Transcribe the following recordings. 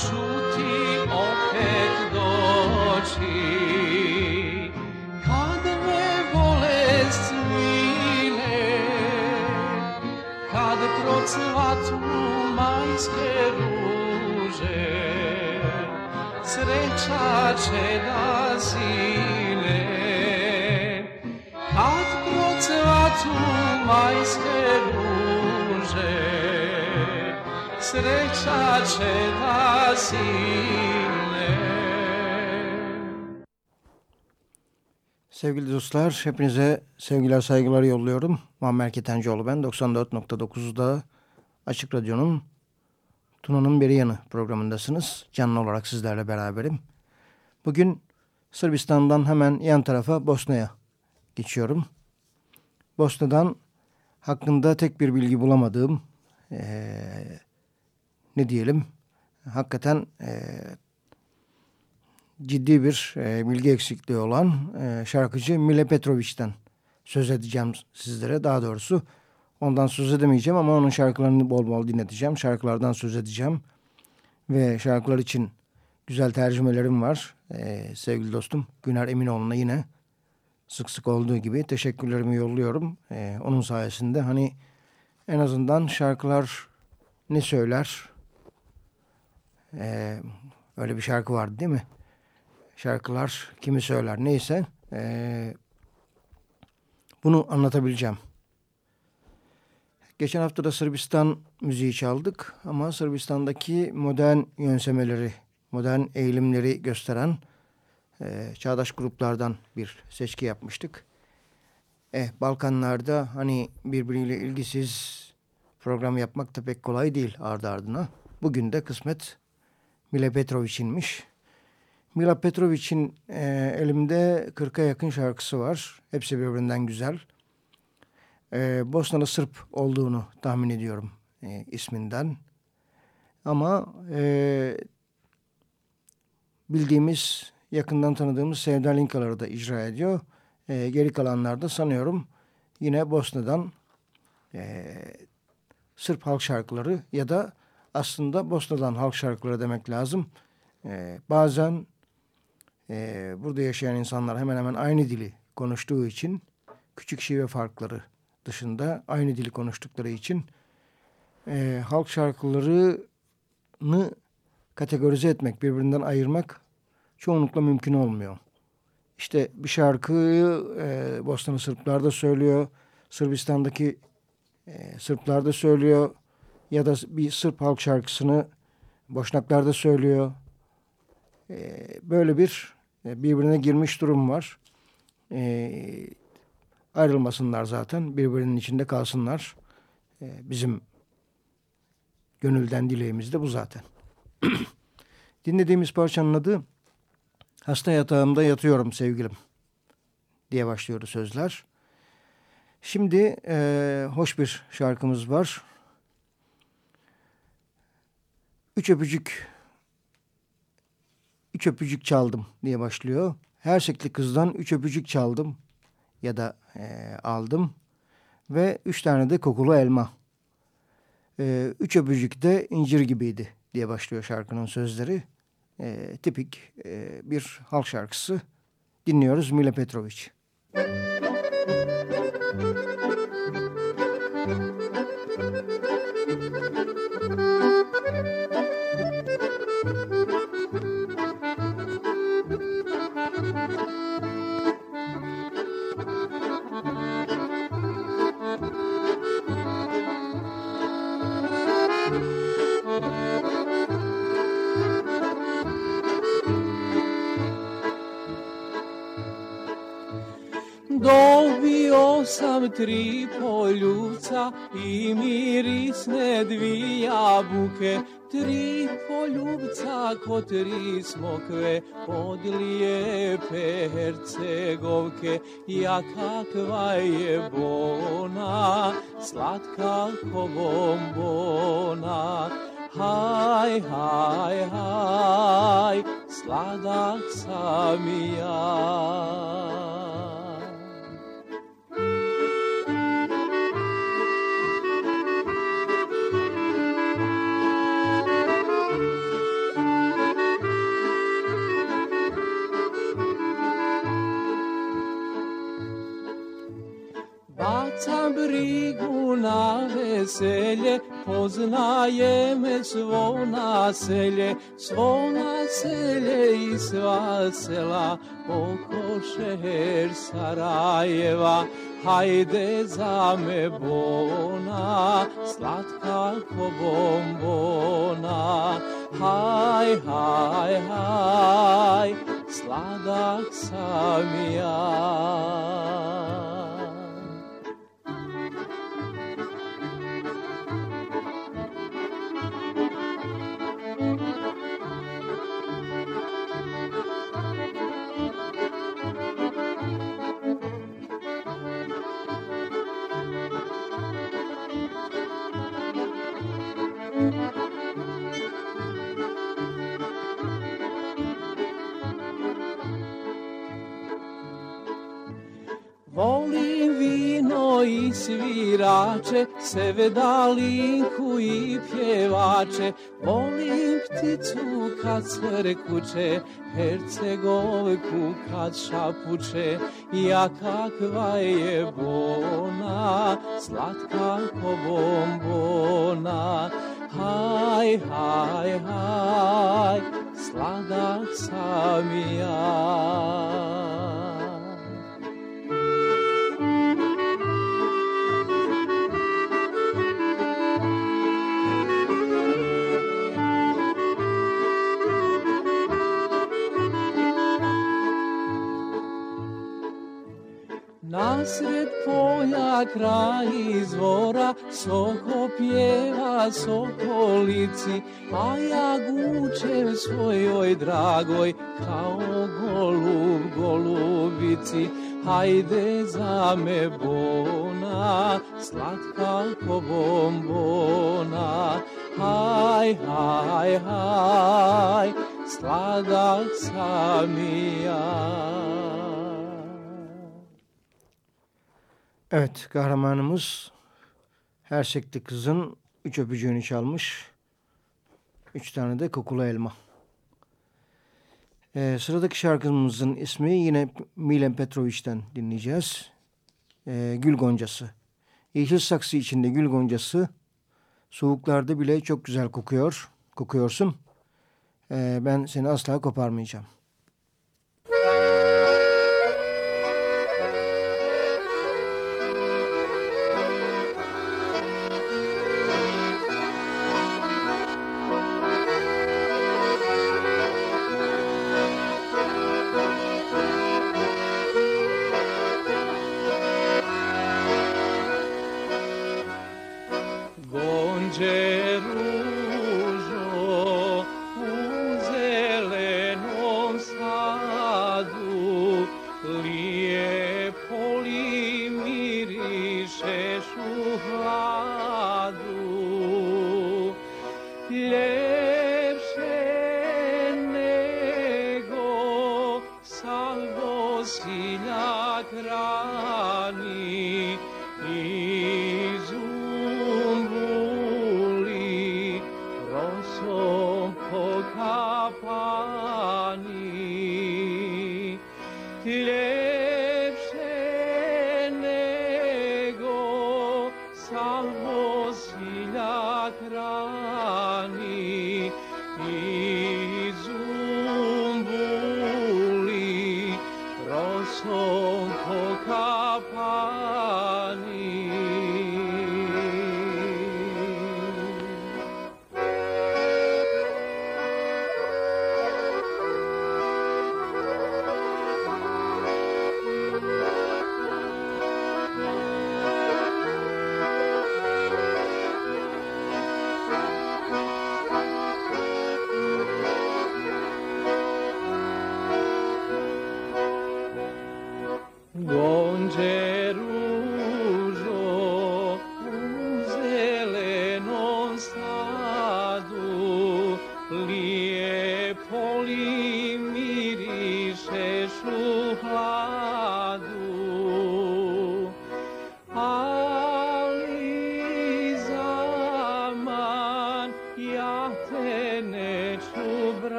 čuti opet doći Kada me bolest mine Kad procvatu majske ruže Sreća će da zine sine. Sevgili dostlar, hepinize sevgiler, saygılar yolluyorum. Muammer Ketencoğlu ben. 94.9'da Açık Radyo'nun Tuna'nın Beri Yanı programındasınız. Canlı olarak sizlerle beraberim. Bugün Sırbistan'dan hemen yan tarafa Bosna'ya geçiyorum. Bosna'dan hakkında tek bir bilgi bulamadığım e, ne diyelim hakikaten e, ciddi bir e, bilgi eksikliği olan e, şarkıcı Mile Petrovic'den söz edeceğim sizlere. Daha doğrusu ondan söz edemeyeceğim ama onun şarkılarını bol bol dinleteceğim. Şarkılardan söz edeceğim. Ve şarkılar için güzel tercümelerim var. E, sevgili dostum Güner Eminoğlu'na yine sık sık olduğu gibi teşekkürlerimi yolluyorum. E, onun sayesinde hani en azından şarkılar ne söyler ee, öyle bir şarkı vardı değil mi? Şarkılar kimi söyler neyse. Ee, bunu anlatabileceğim. Geçen hafta da Sırbistan müziği çaldık ama Sırbistan'daki modern yönsemeleri, modern eğilimleri gösteren e, çağdaş gruplardan bir seçki yapmıştık. Eh, Balkanlarda hani birbiriyle ilgisiz program yapmak da pek kolay değil ardı ardına. Bugün de kısmet Mile Petrovic'inmiş. Mila Petrovic'in e, elimde 40'a yakın şarkısı var. Hepsi birbirinden güzel. E, Bosnalı Sırp olduğunu tahmin ediyorum e, isminden. Ama e, bildiğimiz, yakından tanıdığımız Sevda Linkaları da icra ediyor. E, geri kalanlarda sanıyorum yine Bosna'dan e, Sırp halk şarkıları ya da aslında Bosna'dan halk şarkıları demek lazım. E, bazen e, burada yaşayan insanlar hemen hemen aynı dili konuştuğu için küçük şive farkları dışında aynı dili konuştukları için e, halk şarkılarını kategorize etmek, birbirinden ayırmak çoğunlukla mümkün olmuyor. İşte bir şarkıyı e, Bosnalı Sırplar da söylüyor, Sırbistan'daki e, Sırplar da söylüyor ya da bir Sırp halk şarkısını Boşnaklar da söylüyor. E, böyle bir e, birbirine girmiş durum var. E, ayrılmasınlar zaten. Birbirinin içinde kalsınlar. E, bizim gönülden dileğimiz de bu zaten. Dinlediğimiz parçanın adı Hasta yatağımda yatıyorum sevgilim diye başlıyordu sözler. Şimdi e, hoş bir şarkımız var. Üç öpücük üç öpücük çaldım diye başlıyor. Her şekli kızdan üç öpücük çaldım ya da e, aldım. Ve üç tane de kokulu elma. E, üç öpücük de incir gibiydi diye başlıyor şarkının sözleri. E, tipik e, bir halk şarkısı. Dinliyoruz Mile Petrovic. Müzik sam tri poljubca i mirisne dvi jabuke, tri poljubca ko tri smokve od lijepe Hercegovke. Ja kakva je bona, slatka ko bombona. Haj, haj, haj, sladak sam ja. Brigu na veselje, poznajem svo naselje, svo naselje i sva sela, oko šeher Sarajeva, hajde za me bona, slatka ko bombona, haj, haj, haj, sladak sam ja. I svirače, sevedalinku i pjevače, volim pticu kad crkuće, Hercegovku kad šapuće, ja kakva je bona, slatka ko bombona. Haj, haj, haj, sladak sam ja. Nasred polja kraj izvora Soko pjeva sokolici A ja gučem svojoj dragoj Kao golub golubici. Hajde za me bona Slatka ko bombona. Haj, haj, haj Sladak sam i ja Evet kahramanımız her sekti kızın üç öpücüğünü çalmış. Üç tane de kokulu elma. Ee, sıradaki şarkımızın ismi yine Milen Petrovich'ten dinleyeceğiz. Ee, Gül Goncası. Yeşil saksı içinde gül goncası soğuklarda bile çok güzel kokuyor. Kokuyorsun. Ee, ben seni asla koparmayacağım.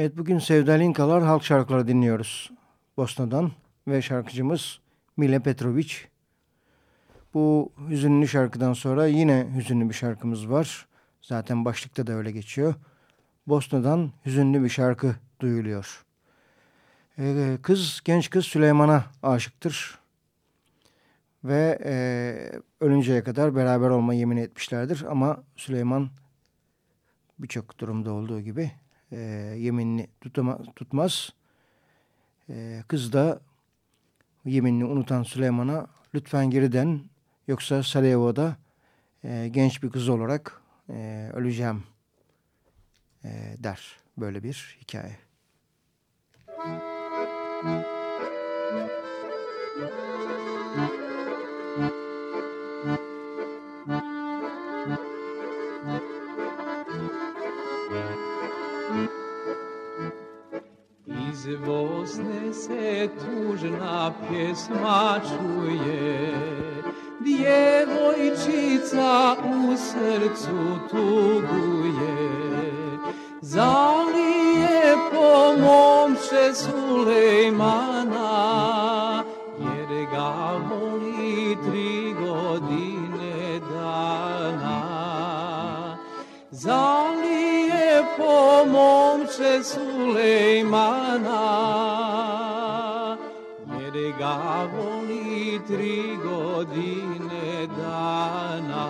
Evet bugün Sevda Linkalar halk şarkıları dinliyoruz Bosna'dan ve şarkıcımız Mile Petrovic. Bu hüzünlü şarkıdan sonra yine hüzünlü bir şarkımız var. Zaten başlıkta da öyle geçiyor. Bosna'dan hüzünlü bir şarkı duyuluyor. Ee, kız, genç kız Süleyman'a aşıktır. Ve e, ölünceye kadar beraber olma yemin etmişlerdir. Ama Süleyman birçok durumda olduğu gibi e, yeminini tutama, tutmaz. E, kız da yeminini unutan Süleyman'a lütfen geriden yoksa Sarajevo'da e, genç bir kız olarak e, öleceğim e, der. Böyle bir hikaye. Müzik Iz Bosne se tužna pjesma čuje, Djevojčica u srcu tuguje, Zalije po momče Sulejmana, jer ga voli tri godine dana. Zalije po momče Sulejmana, jer ga voli tri godine dana.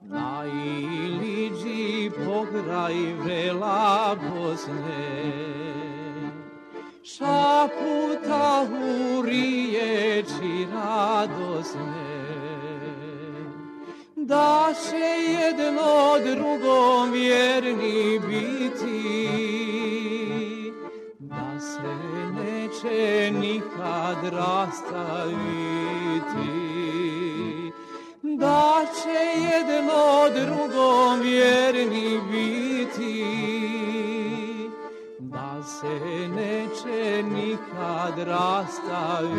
Na Iliđi pokraj vrela Bosne, šaputa u riječi radosne, da će jedno drugom vjerni biti, da se neće nikad rastaviti, da će jedno drugom vjerni biti, da se neće nikad rastaviti.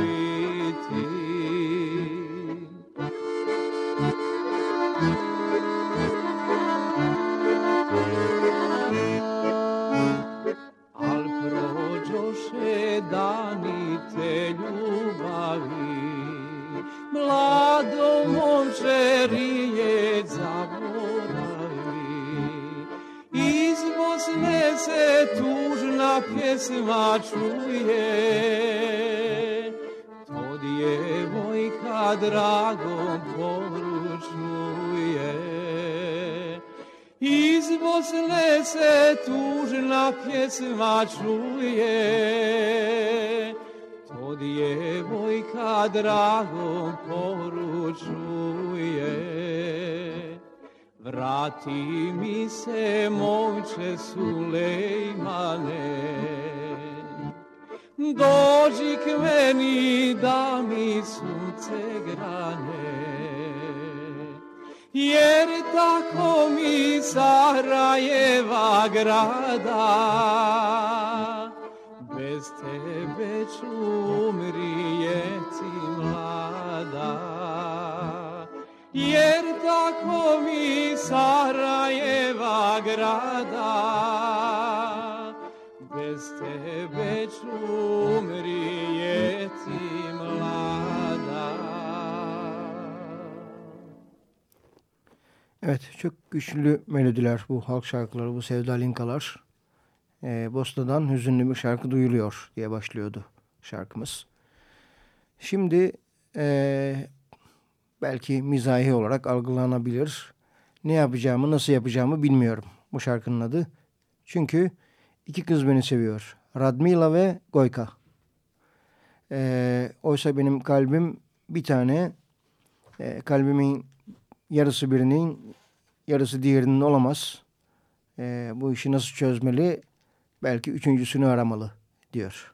Pjesma čuje, to djevojka dragom poručuje. Iz Bosne se tužna pjesma čuje, to djevojka dragom poručuje. Vrati mi se momče Sulejmane, dođi k meni da mi sunce grane. Jer tako mi Sarajeva grada, bez tebe ću umrijeti mlada. Jer tako Sarajeva grada, bez tebe ću umrijeti mlada. Evet, çok güçlü melodiler bu halk şarkıları, bu sevda linkalar. Ee, Bosna'dan hüzünlü bir şarkı duyuluyor diye başlıyordu şarkımız. Şimdi e, belki mizahi olarak algılanabilir. Ne yapacağımı, nasıl yapacağımı bilmiyorum bu şarkının adı. Çünkü iki kız beni seviyor. Radmila ve Goyka. Ee, oysa benim kalbim bir tane. E, kalbimin yarısı birinin, yarısı diğerinin olamaz. E, bu işi nasıl çözmeli? Belki üçüncüsünü aramalı diyor.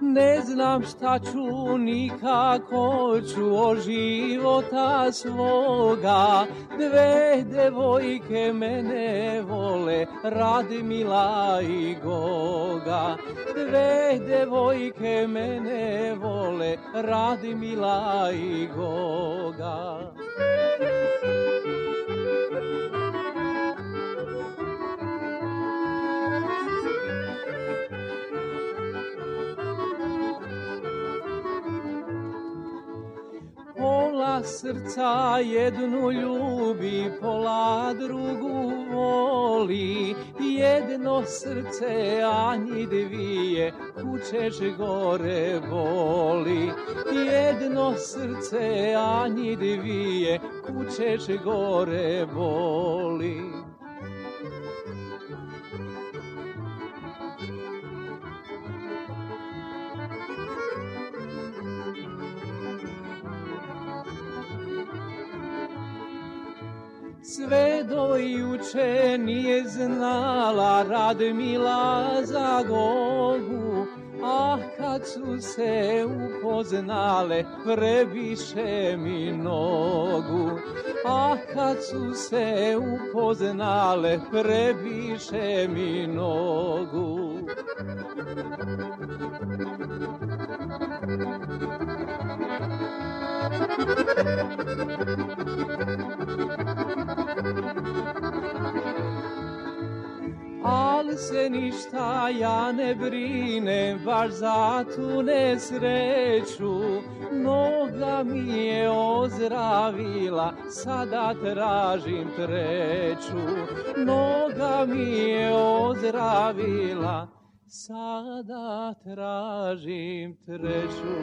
ne znam šta ću ni kako ću o života svoga. Dve devojke mene vole Radmila i Goga Dve devojke mene vole Radmila i Goga Srca jednu ljubi, pola drugu voli. Jedno srce, a ni dvije, kućeš gore boli. Jedno srce, a ni dvije, kućeš gore boli. Sve do juče nije znala Radmila za Gogu, Ah, kad su se upoznale, previše mi nogu. Ah, kad su se upoznale, previše mi nogu. Al se ništa ja ne brine, baš za tu nesreću. Noga mi je ozdravila, sada tražim treću. Noga mi je ozdravila, sada tražim treću.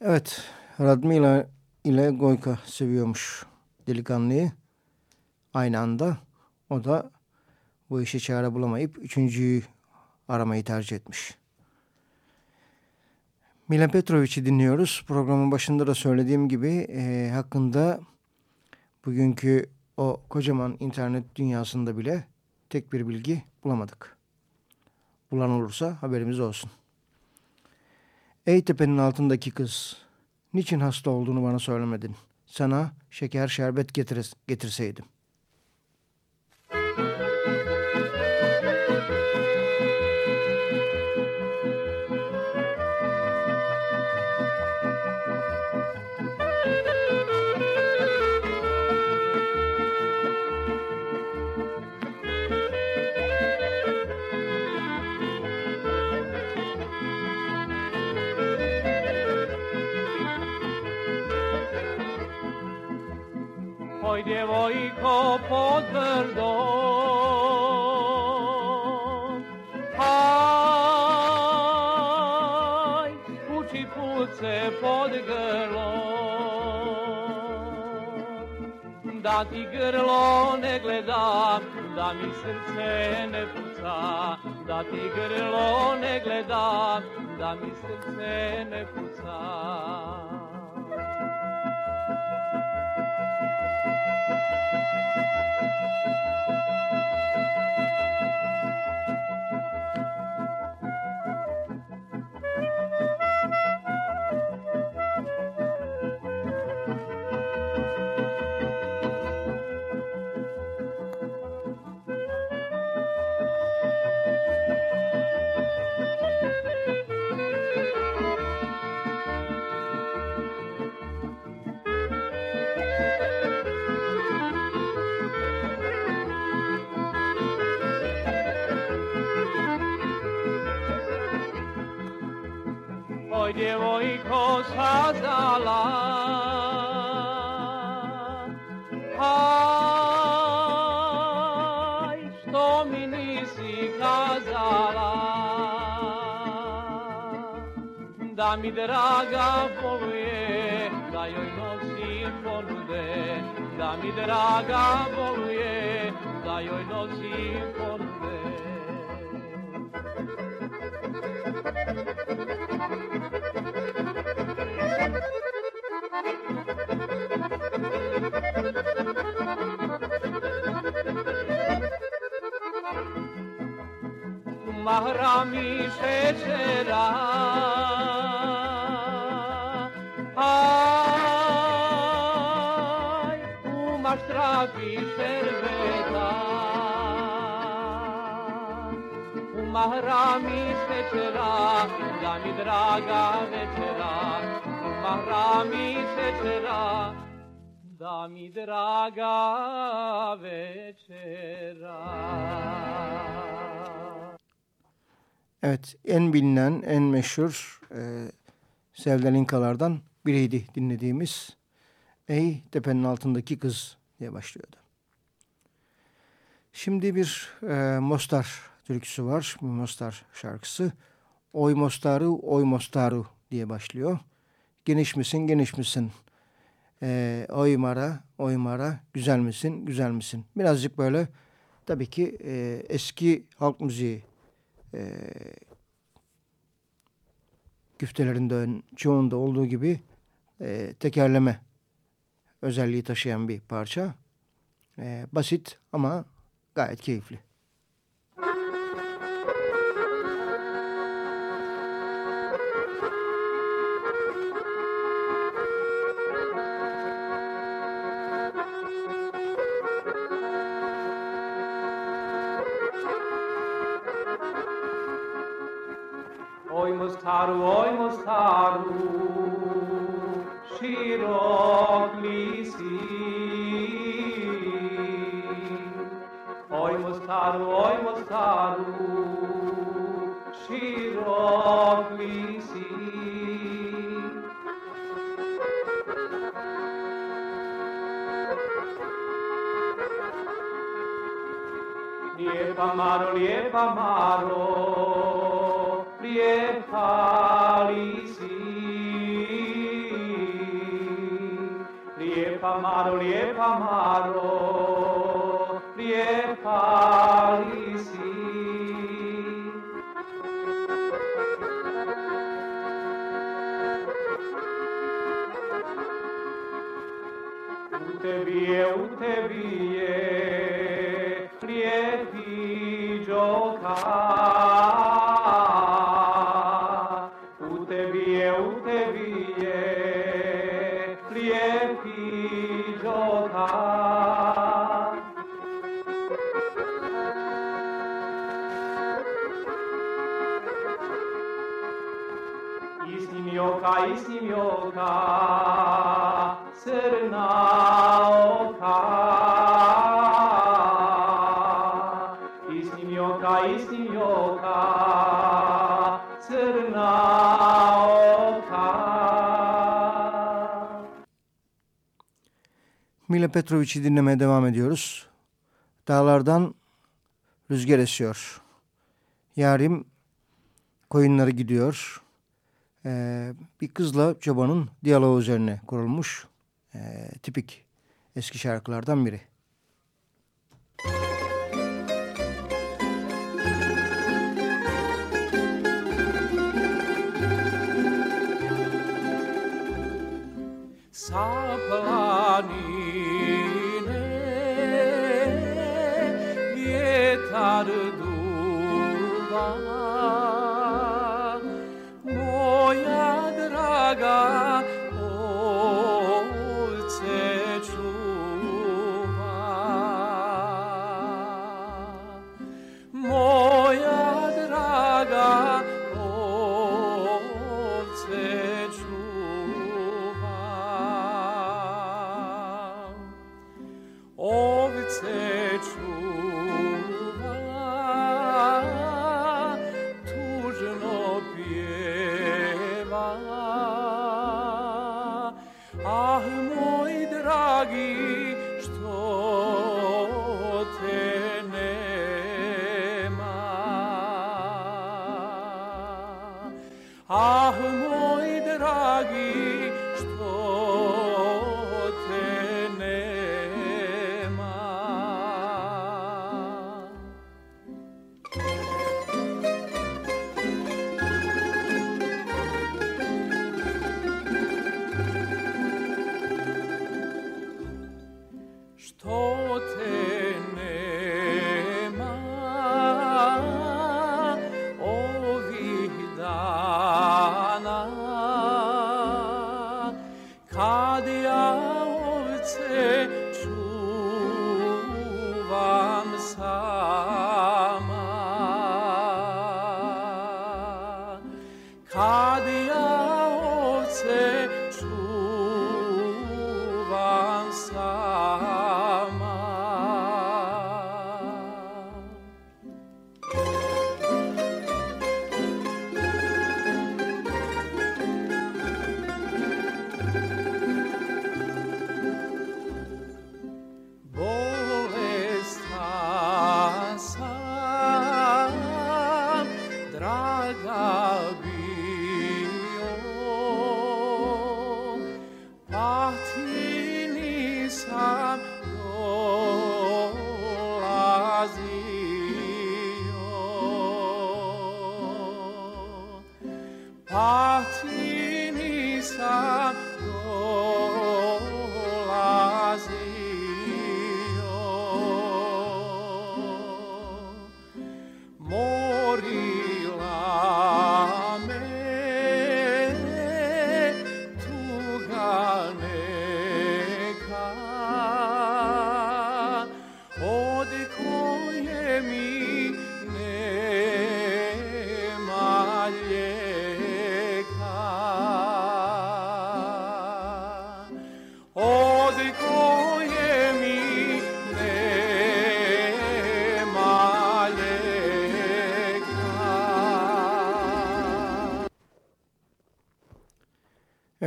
Evet, Radmila ile Goyka seviyormuş delikanlıyı aynı anda. O da bu işe çare bulamayıp üçüncüyü aramayı tercih etmiş. Milan Petrovic'i dinliyoruz. Programın başında da söylediğim gibi e, hakkında bugünkü o kocaman internet dünyasında bile tek bir bilgi bulamadık. Bulan olursa haberimiz olsun. Ey tepenin altındaki kız, niçin hasta olduğunu bana söylemedin? Sana şeker şerbet getir getirseydim. Oj djevojko pod brdom Aj, uči puce pod grlom. Da ti grlo ne gledam, da mi srce ne puca. Da ti grlo ne gledam, da mi srce ne puca mahrami šećera Aj, umaš trafi šerbeta U mahrami šećera, da mi draga večera U mahrami šećera, da mi draga večera Evet, en bilinen, en meşhur e, Sevdalinkalardan biriydi dinlediğimiz. Ey tepenin altındaki kız diye başlıyordu. Şimdi bir e, Mostar türküsü var. Bir Mostar şarkısı. Oy Mostaru, Oy Mostaru diye başlıyor. Geniş misin, geniş misin? E, oy Mara, Oy Mara, güzel misin, güzel misin? Birazcık böyle tabii ki e, eski halk müziği e, güftelerinde çoğunda olduğu gibi e, tekerleme özelliği taşıyan bir parça. E, basit ama gayet keyifli. amaro lietalisi liepamaro liepamaro lietalisi Petrovic'i dinlemeye devam ediyoruz. Dağlardan rüzgar esiyor. Yarim koyunları gidiyor e, bir kızla çobanın diyaloğu üzerine kurulmuş e, tipik eski şarkılardan biri. Saplanine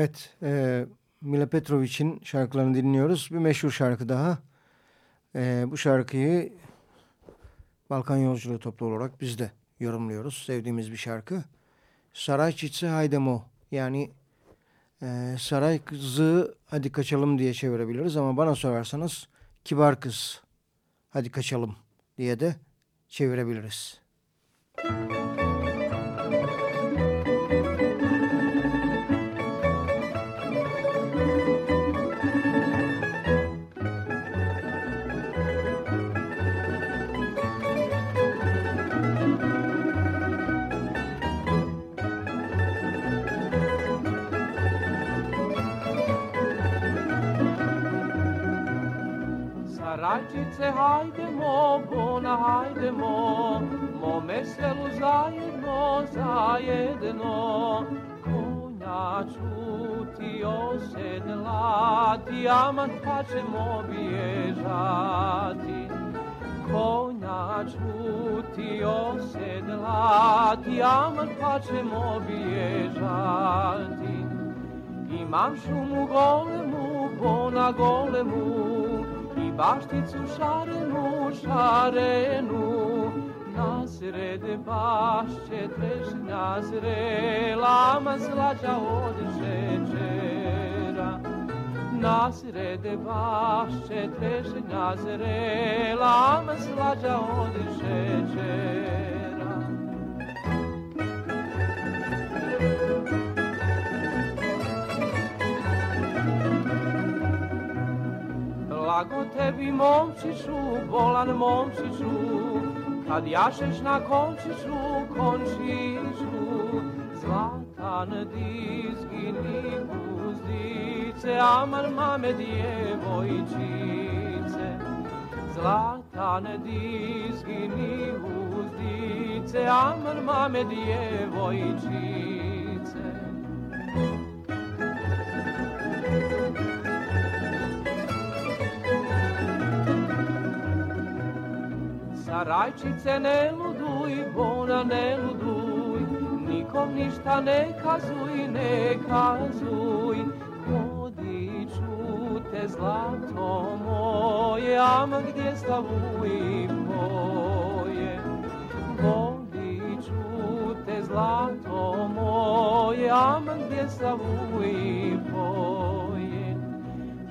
Evet, e, Mila Petrovic'in şarkılarını dinliyoruz. Bir meşhur şarkı daha. E, bu şarkıyı Balkan Yolculuğu toplu olarak biz de yorumluyoruz. Sevdiğimiz bir şarkı. Saray Çitsi Haydemo yani e, Saray Kızı Hadi Kaçalım diye çevirebiliriz ama bana sorarsanız Kibar Kız Hadi Kaçalım diye de çevirebiliriz. Müzik Rajčice, hajdemo, bona, hajdemo, mome selu zajedno, zajedno. Konja čuti osedlati, aman pa ćemo bježati. Konja čuti osedlati, aman pa ćemo bježati. Imam šumu golemu, bona golemu, bašticu šarenu, šarenu, na srede bašće trešnja zrela, slađa od šećera. Na srede bašće trešnja zrela, slađa od šećera. Blago tebi momčiću, bolan momčiću, kad jašeš na končiću, končiću, zlatan dizgini guzdice, amar mame djevojčice. Zlatan dizgini guzdice, amar mame djevojčice. Rajčice ne luduj, bona ne luduj, nikom ništa ne kazuj, ne kazuj. Hodi čute zlato moje, ama gdje stavuj poje. Hodi čute zlato moje, ama gdje stavuj poje.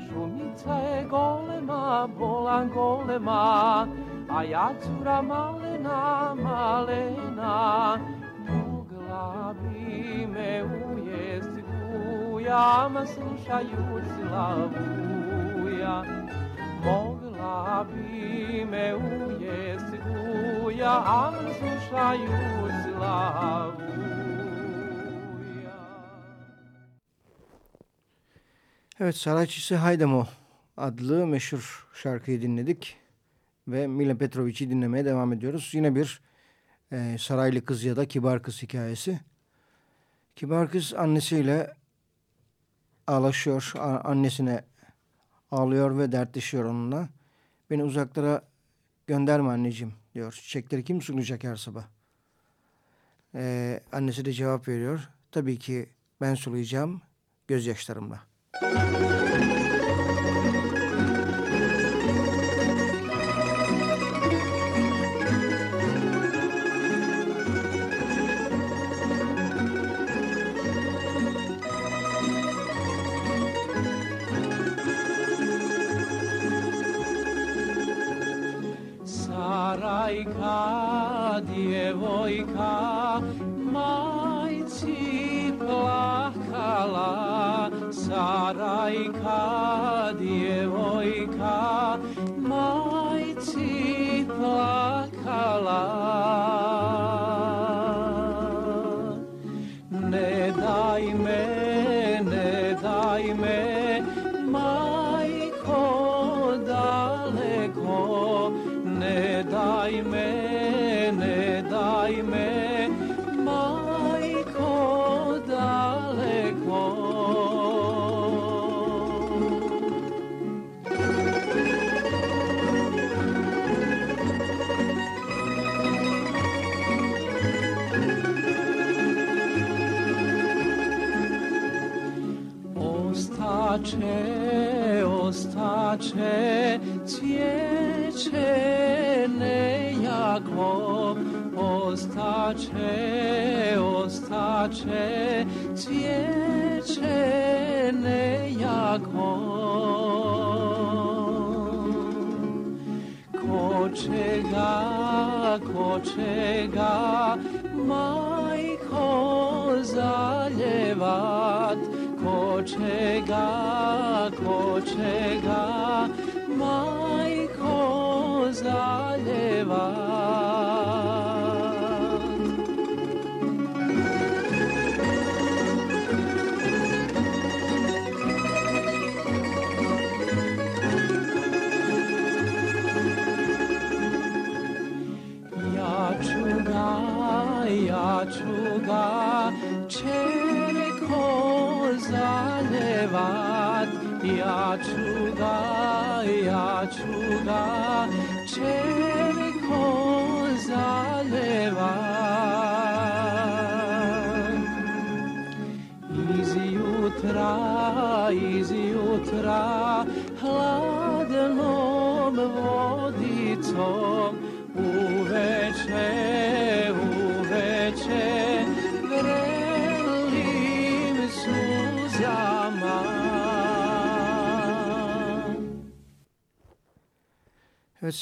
Šumica je golema, bolan golema, a ja cura malena, malena, mogla bi me ujest guja, ma slušajući lavuja. Mogla bi me ujest guja, a ma slušajući lavuja. Evet, Saraçisi Haydemo adlı meşhur şarkıyı dinledik ve Milan Petrovic'i dinlemeye devam ediyoruz. Yine bir e, saraylı kız ya da kibar kız hikayesi. Kibar kız annesiyle ağlaşıyor, annesine ağlıyor ve dertleşiyor onunla. Beni uzaklara gönderme anneciğim diyor. Çiçekleri kim sulayacak her sabah? Ee, annesi de cevap veriyor. Tabii ki ben sulayacağım gözyaşlarımla. Müzik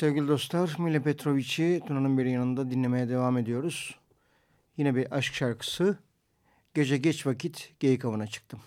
sevgili dostlar. Mile Petrovic'i Tuna'nın bir yanında dinlemeye devam ediyoruz. Yine bir aşk şarkısı. Gece geç vakit geyik avına çıktım.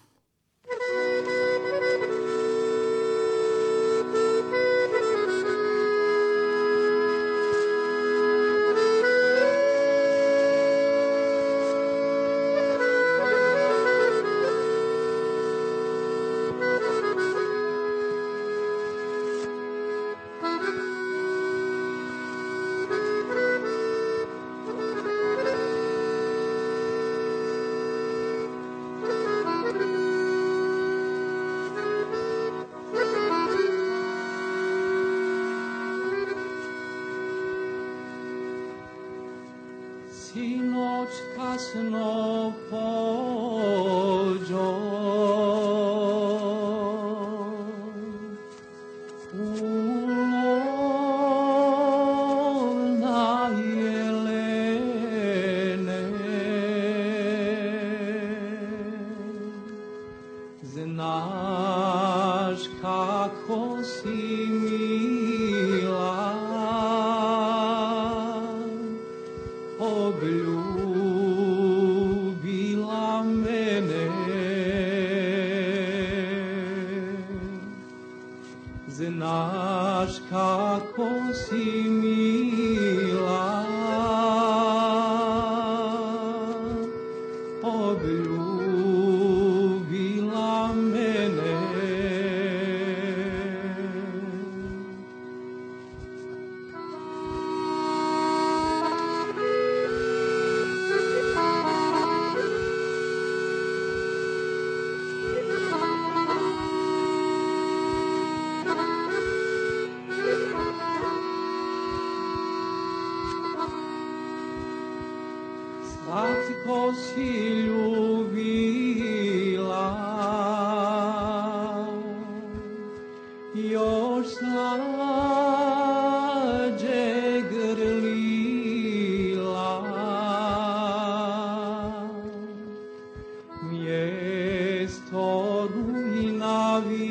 noć kasno po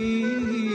Jesus.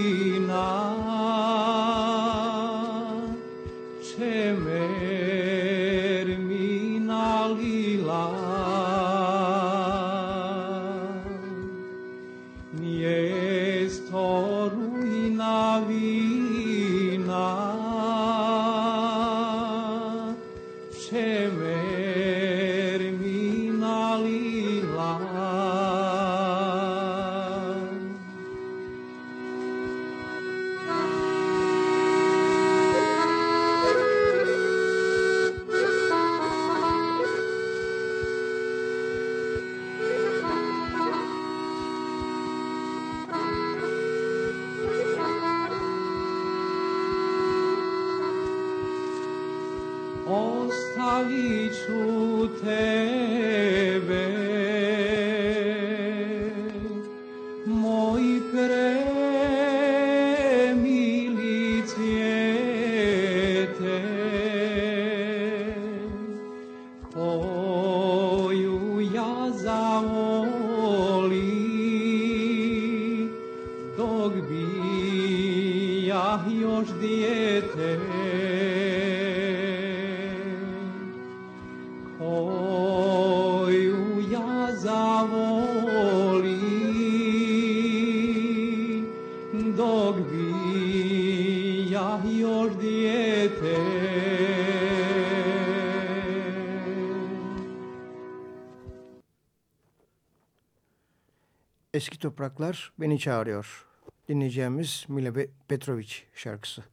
Topraklar Beni Çağırıyor. Dinleyeceğimiz Mile Petrovic şarkısı.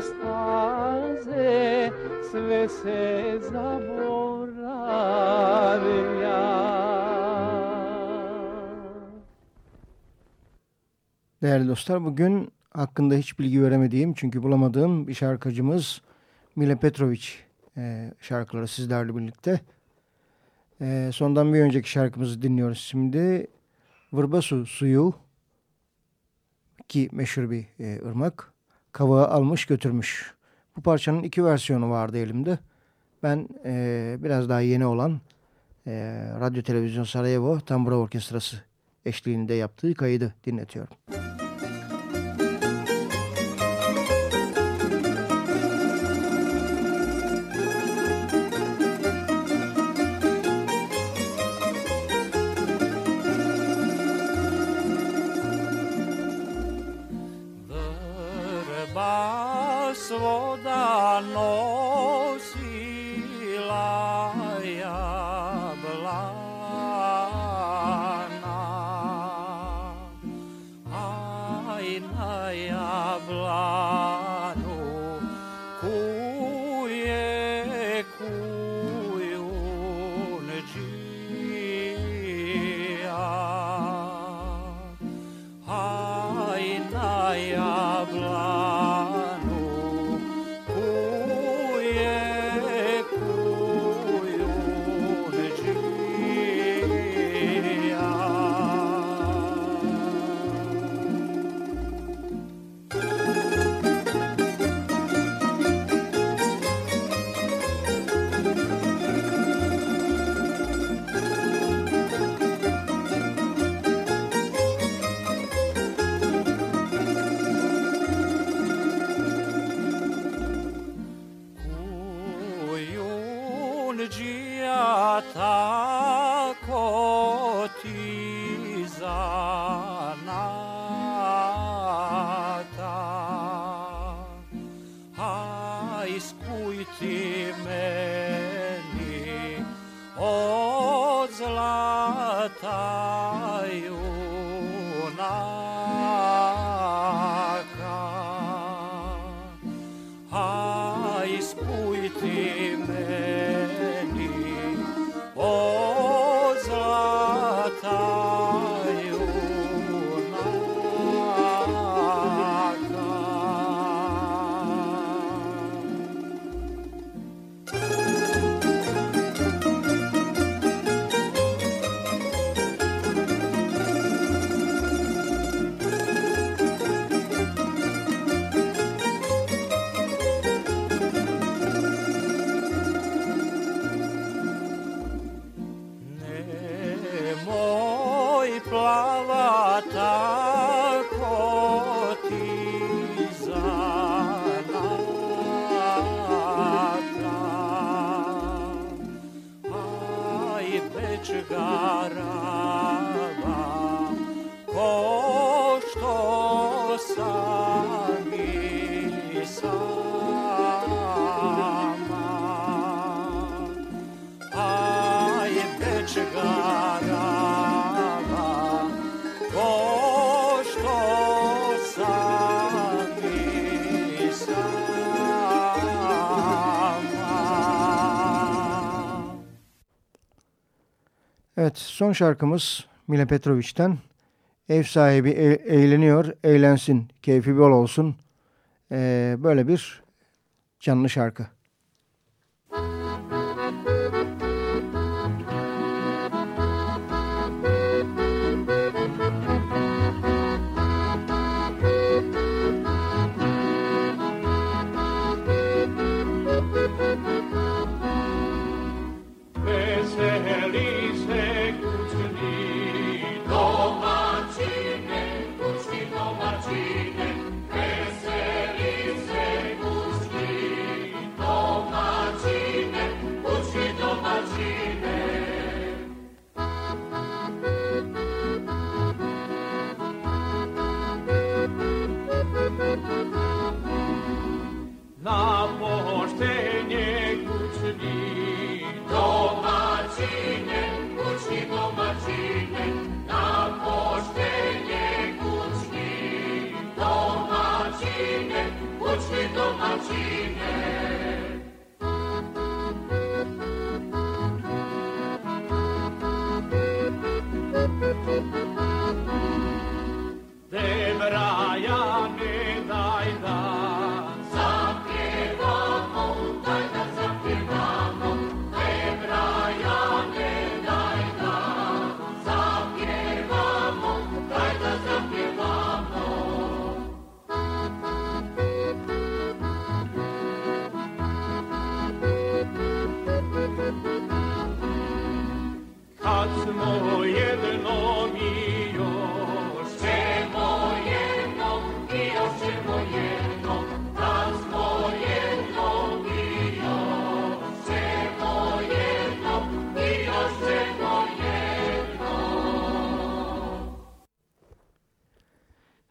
Staze, sve se zaboravlja. Değerli dostlar bugün hakkında hiç bilgi veremediğim çünkü bulamadığım bir şarkıcımız Mile Petrovic e, şarkıları sizlerle birlikte. E, sondan bir önceki şarkımızı dinliyoruz şimdi. Vırbasu suyu ki meşhur bir e, ırmak kavağı almış götürmüş. Bu parçanın iki versiyonu vardı elimde. Ben e, biraz daha yeni olan e, Radyo Televizyon Sarajevo Tambura Orkestrası eşliğinde yaptığı kaydı dinletiyorum. I know son şarkımız Mile Petrovich'ten. Ev sahibi e eğleniyor, eğlensin, keyfi bol olsun. Ee, böyle bir canlı şarkı.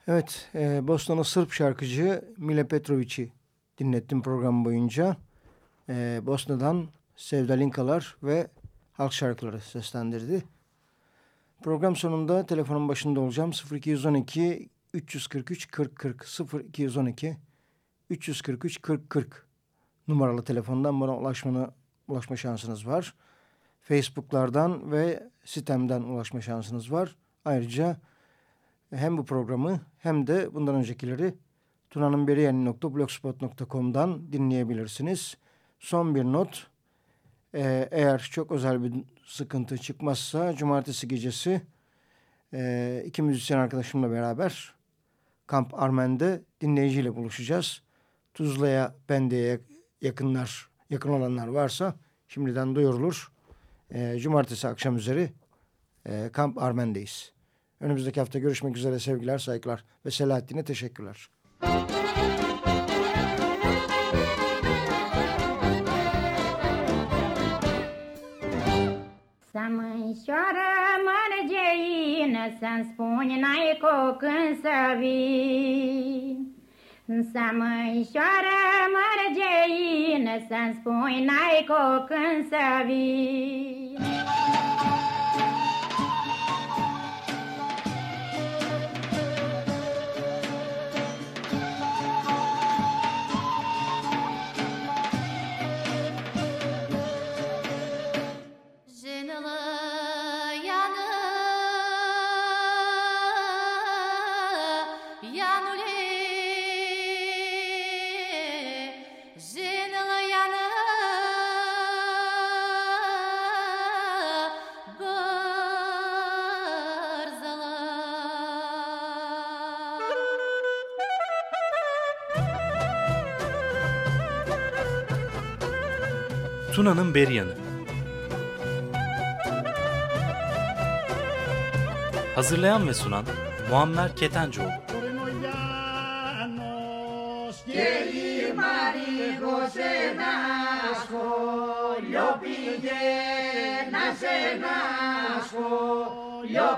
Evet, e, Bosnalı Sırp şarkıcı Mile Petrovic'i dinlettim program boyunca. E, Bosna'dan Sevdalinkalar ve halk şarkıları seslendirdi. Program sonunda telefonun başında olacağım. 0212 343 40 40 0212 343 40 40 numaralı telefondan bana ulaşmanı, ulaşma şansınız var. Facebook'lardan ve sitemden ulaşma şansınız var. Ayrıca hem bu programı hem de bundan öncekileri tunanınberiyeni.blogspot.com'dan dinleyebilirsiniz. Son bir not. Ee, eğer çok özel bir sıkıntı çıkmazsa cumartesi gecesi e, iki müzisyen arkadaşımla beraber Kamp Armen'de dinleyiciyle buluşacağız. Tuzla'ya, Pende'ye yakınlar, yakın olanlar varsa şimdiden duyurulur. E, cumartesi akşam üzeri e, Kamp Armen'deyiz. Önümüzdeki hafta görüşmek üzere sevgiler, saygılar ve Selahattin'e teşekkürler. Să mărgeină, Să-mi spuni n-ai cu când să vii. Să mânșoară mărgeină, Să-mi spuni n-ai cu când să vii. Tuna'nın beri yanı. Hazırlayan ve sunan Muammer Ketencoğlu. Yo